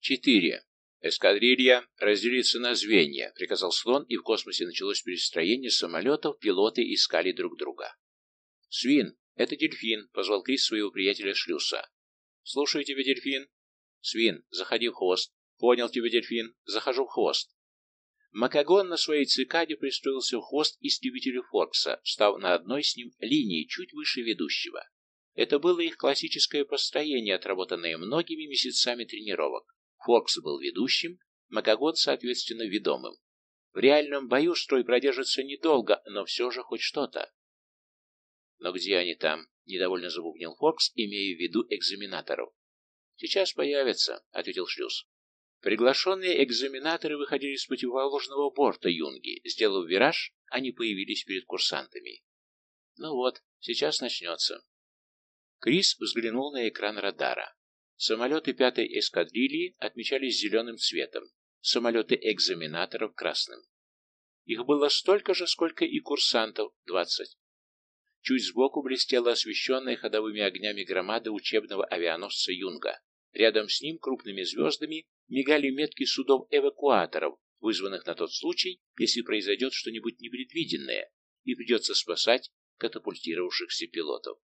Четыре. «Эскадрилья разделится на звенья», — приказал слон, и в космосе началось перестроение самолетов, пилоты искали друг друга. «Свин, это дельфин», — позвал Крис своего приятеля Шлюса. «Слушаю тебя, дельфин». «Свин, заходи в хвост». «Понял тебя, дельфин. Захожу в хвост». Макагон на своей цикаде пристроился в хвост истребителя Форкса, став на одной с ним линии чуть выше ведущего. Это было их классическое построение, отработанное многими месяцами тренировок. Форкс был ведущим, Макагон, соответственно, ведомым. В реальном бою строй продержится недолго, но все же хоть что-то. «Но где они там?» — недовольно забубнил Форкс, имея в виду экзаменаторов. «Сейчас появятся», — ответил Шлюз. Приглашенные экзаменаторы выходили с противоположного борта Юнги. Сделав вираж, они появились перед курсантами. Ну вот, сейчас начнется. Крис взглянул на экран радара. Самолеты пятой эскадрильи отмечались зеленым цветом, самолеты экзаменаторов — красным. Их было столько же, сколько и курсантов — двадцать. Чуть сбоку блестела освещенная ходовыми огнями громада учебного авианосца «Юнга». Рядом с ним крупными звездами мигали метки судов-эвакуаторов, вызванных на тот случай, если произойдет что-нибудь непредвиденное, и придется спасать катапультировавшихся пилотов.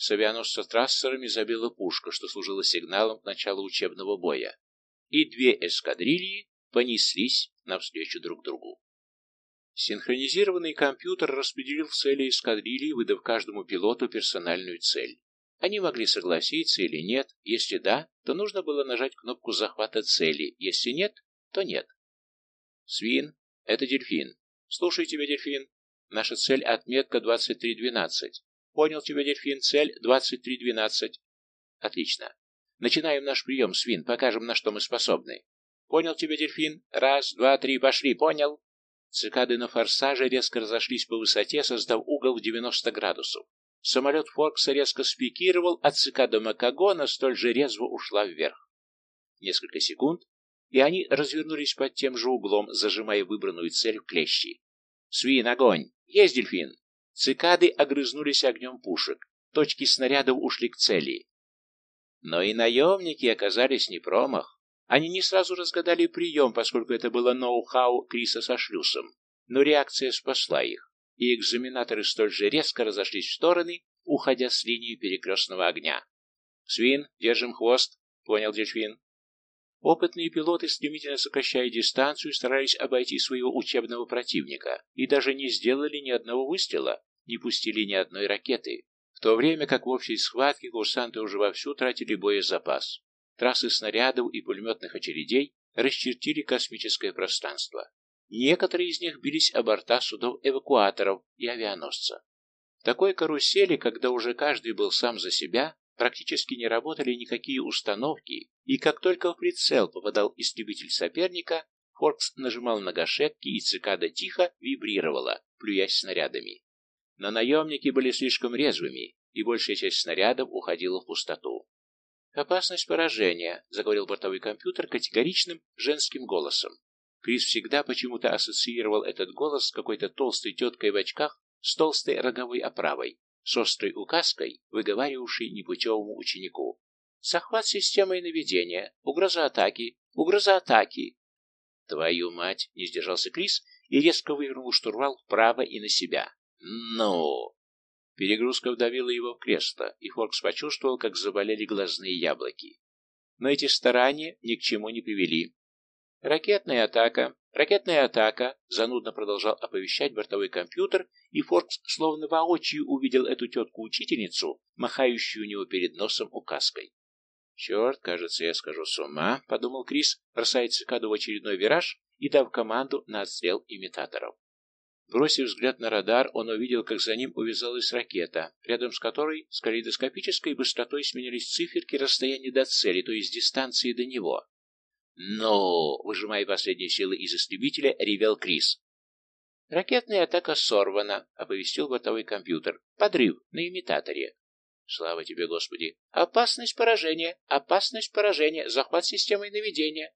С авианосца трассерами забила пушка, что служило сигналом к началу учебного боя, и две эскадрильи понеслись навстречу друг другу. Синхронизированный компьютер распределил цели эскадрильи, выдав каждому пилоту персональную цель. Они могли согласиться или нет. Если да, то нужно было нажать кнопку захвата цели. Если нет, то нет. Свин, это дельфин. Слушай тебя, дельфин. Наша цель отметка 2312. Понял тебя, дельфин. Цель 2312. Отлично. Начинаем наш прием, свин. Покажем, на что мы способны. Понял тебя, дельфин. Раз, два, три, пошли. Понял. Цикады на форсаже резко разошлись по высоте, создав угол в 90 градусов. Самолет Форкса резко спикировал, а цикада Макагона столь же резво ушла вверх. Несколько секунд, и они развернулись под тем же углом, зажимая выбранную цель в клещи. «Свин, огонь! Есть дельфин!» Цикады огрызнулись огнем пушек. Точки снарядов ушли к цели. Но и наемники оказались не промах. Они не сразу разгадали прием, поскольку это было ноу-хау Криса со шлюсом. Но реакция спасла их, и экзаменаторы столь же резко разошлись в стороны, уходя с линии перекрестного огня. «Свин, держим хвост», — понял дельфин. Опытные пилоты, стремительно сокращая дистанцию, старались обойти своего учебного противника и даже не сделали ни одного выстрела, не пустили ни одной ракеты, в то время как в общей схватке курсанты уже вовсю тратили боезапас. Трассы снарядов и пулеметных очередей расчертили космическое пространство. Некоторые из них бились о борта судов-эвакуаторов и авианосца. В такой карусели, когда уже каждый был сам за себя, практически не работали никакие установки, и как только в прицел попадал истребитель соперника, Форкс нажимал на гашетки, и цикада тихо вибрировала, плюясь снарядами. Но наемники были слишком резвыми, и большая часть снарядов уходила в пустоту. «Опасность поражения», — заговорил бортовой компьютер категоричным женским голосом. Крис всегда почему-то ассоциировал этот голос с какой-то толстой теткой в очках с толстой роговой оправой, с острой указкой, выговаривавшей непутевому ученику. «Захват системой наведения, угроза атаки, угроза атаки!» «Твою мать!» — не сдержался Крис и резко вывернул штурвал вправо и на себя. «Ну!» Перегрузка вдавила его в кресло, и Форкс почувствовал, как заболели глазные яблоки. Но эти старания ни к чему не привели. «Ракетная атака! Ракетная атака!» Занудно продолжал оповещать бортовой компьютер, и Форкс словно воочию увидел эту тетку-учительницу, махающую у него перед носом указкой. «Черт, кажется, я скажу с ума», — подумал Крис, бросая цикаду в очередной вираж и дав команду на отстрел имитаторов. Бросив взгляд на радар, он увидел, как за ним увязалась ракета, рядом с которой с калейдоскопической быстротой сменялись циферки расстояния до цели, то есть дистанции до него. «Ну!» — выжимая последние силы из истребителя, ревел Крис. «Ракетная атака сорвана», — оповестил бортовой компьютер. «Подрыв на имитаторе». «Слава тебе, Господи!» «Опасность поражения! Опасность поражения! Захват системой наведения!»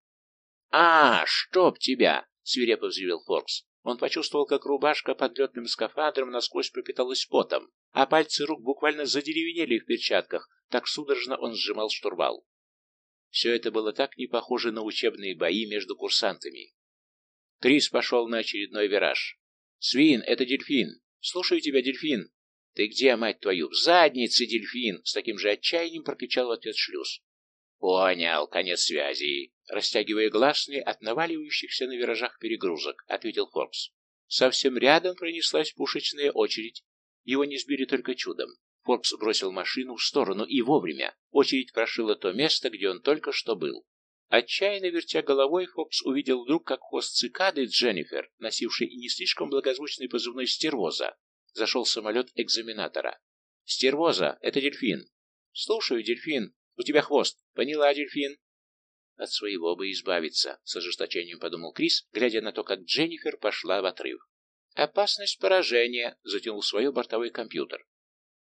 «А, чтоб тебя!» — свирепо взревел Форкс. Он почувствовал, как рубашка под летным скафандром насквозь пропиталась потом, а пальцы рук буквально задеревенели в перчатках, так судорожно он сжимал штурвал. Все это было так не похоже на учебные бои между курсантами. Крис пошел на очередной вираж. «Свин, это дельфин! Слушаю тебя, дельфин!» «Ты где, мать твою? В заднице, дельфин!» С таким же отчаянием прокричал в ответ шлюз. «Понял, конец связи!» Растягивая гласные от наваливающихся на виражах перегрузок, ответил Форкс. Совсем рядом пронеслась пушечная очередь. Его не сбили только чудом. Форкс бросил машину в сторону и вовремя. Очередь прошила то место, где он только что был. Отчаянно вертя головой, Фокс увидел вдруг, как хвост цикады Дженнифер, носивший не слишком благозвучный позывной «Стервоза», зашел самолет экзаменатора. «Стервоза, это дельфин». «Слушаю, дельфин. У тебя хвост. Поняла, дельфин?» От своего бы избавиться, с ожесточением подумал Крис, глядя на то, как Дженнифер пошла в отрыв. «Опасность поражения», — затянул свое бортовой компьютер.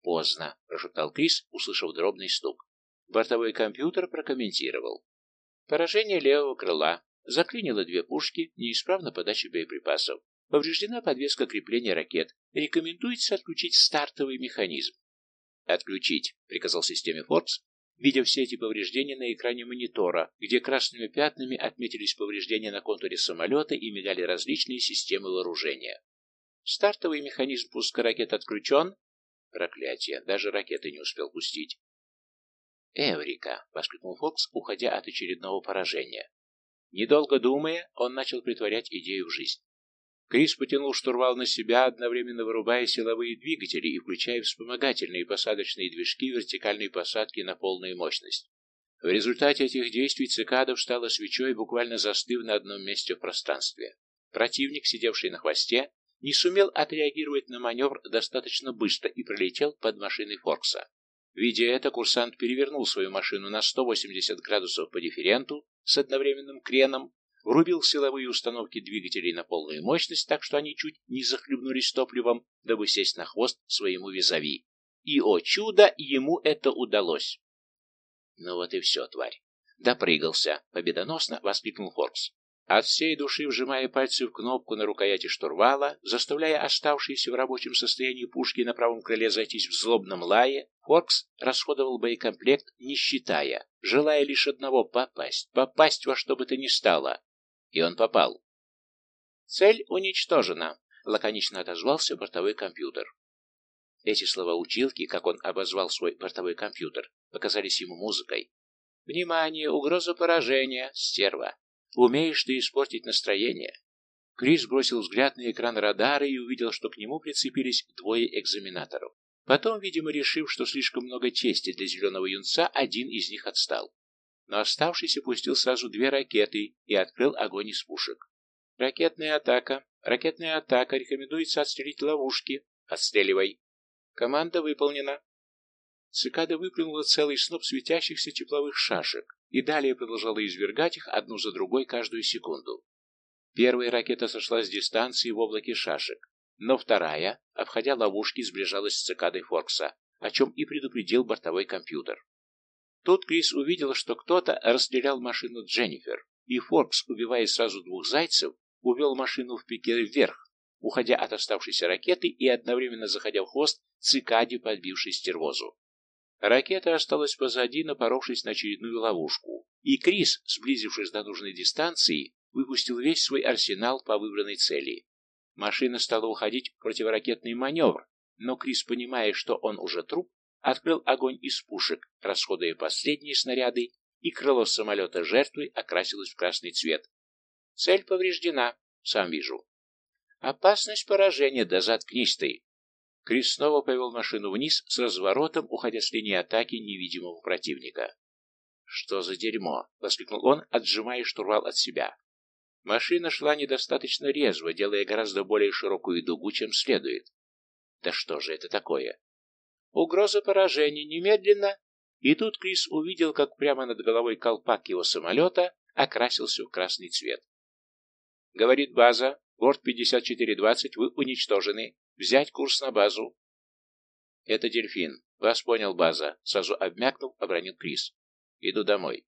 «Поздно», — прошептал Крис, услышав дробный стук. Бортовой компьютер прокомментировал. Поражение левого крыла. Заклинило две пушки, неисправна подача боеприпасов. Повреждена подвеска крепления ракет. Рекомендуется отключить стартовый механизм. «Отключить», — приказал системе Форкс, видя все эти повреждения на экране монитора, где красными пятнами отметились повреждения на контуре самолета и мигали различные системы вооружения. Стартовый механизм пуска ракет отключен. Проклятие, даже ракеты не успел пустить. «Эврика!» — воскликнул Фокс, уходя от очередного поражения. Недолго думая, он начал притворять идею в жизнь. Крис потянул штурвал на себя, одновременно вырубая силовые двигатели и включая вспомогательные посадочные движки вертикальной посадки на полную мощность. В результате этих действий цикада встала свечой, буквально застыв на одном месте в пространстве. Противник, сидевший на хвосте, не сумел отреагировать на маневр достаточно быстро и пролетел под машиной Форкса. Видя это, курсант перевернул свою машину на 180 градусов по дифференту с одновременным креном, врубил силовые установки двигателей на полную мощность, так что они чуть не захлебнулись топливом, дабы сесть на хвост своему визави. И, о чудо, ему это удалось. Ну вот и все, тварь. Допрыгался, победоносно воскликнул Форкс. От всей души вжимая пальцы в кнопку на рукояти штурвала, заставляя оставшиеся в рабочем состоянии пушки на правом крыле зайтись в злобном лае, Форкс расходовал боекомплект, не считая, желая лишь одного — попасть, попасть во что бы то ни стало. И он попал. «Цель уничтожена», — лаконично отозвался бортовой компьютер. Эти слова училки, как он обозвал свой бортовой компьютер, показались ему музыкой. «Внимание! Угроза поражения! Стерва! Умеешь ты испортить настроение?» Крис бросил взгляд на экран радара и увидел, что к нему прицепились двое экзаменаторов. Потом, видимо, решив, что слишком много чести для зеленого юнца, один из них отстал. Но оставшийся пустил сразу две ракеты и открыл огонь из пушек. «Ракетная атака! Ракетная атака! Рекомендуется отстрелить ловушки! Отстреливай!» «Команда выполнена!» Цикада выплюнула целый сноп светящихся тепловых шашек и далее продолжала извергать их одну за другой каждую секунду. Первая ракета сошла с дистанции в облаке шашек, но вторая, обходя ловушки, сближалась с цикадой Форкса, о чем и предупредил бортовой компьютер. Тут Крис увидел, что кто-то расстрелял машину Дженнифер, и Форкс, убивая сразу двух зайцев, увел машину в пике вверх, уходя от оставшейся ракеты и одновременно заходя в хвост цикаде, подбившей стервозу. Ракета осталась позади, напоровшись на очередную ловушку, и Крис, сблизившись до нужной дистанции, выпустил весь свой арсенал по выбранной цели. Машина стала уходить в противоракетный маневр, но Крис, понимая, что он уже труп, открыл огонь из пушек, расходуя последние снаряды, и крыло самолета жертвы окрасилось в красный цвет. Цель повреждена, сам вижу. Опасность поражения, да заткнись ты. Крис снова повел машину вниз с разворотом, уходя с линии атаки невидимого противника. «Что за дерьмо?» — воскликнул он, отжимая штурвал от себя. Машина шла недостаточно резво, делая гораздо более широкую дугу, чем следует. Да что же это такое? Угроза поражения немедленно. И тут Крис увидел, как прямо над головой колпак его самолета окрасился в красный цвет. Говорит база, борт 5420, вы уничтожены. Взять курс на базу. Это дельфин. Вас понял, база. Сразу обмякнув, обронил Крис. Иду домой.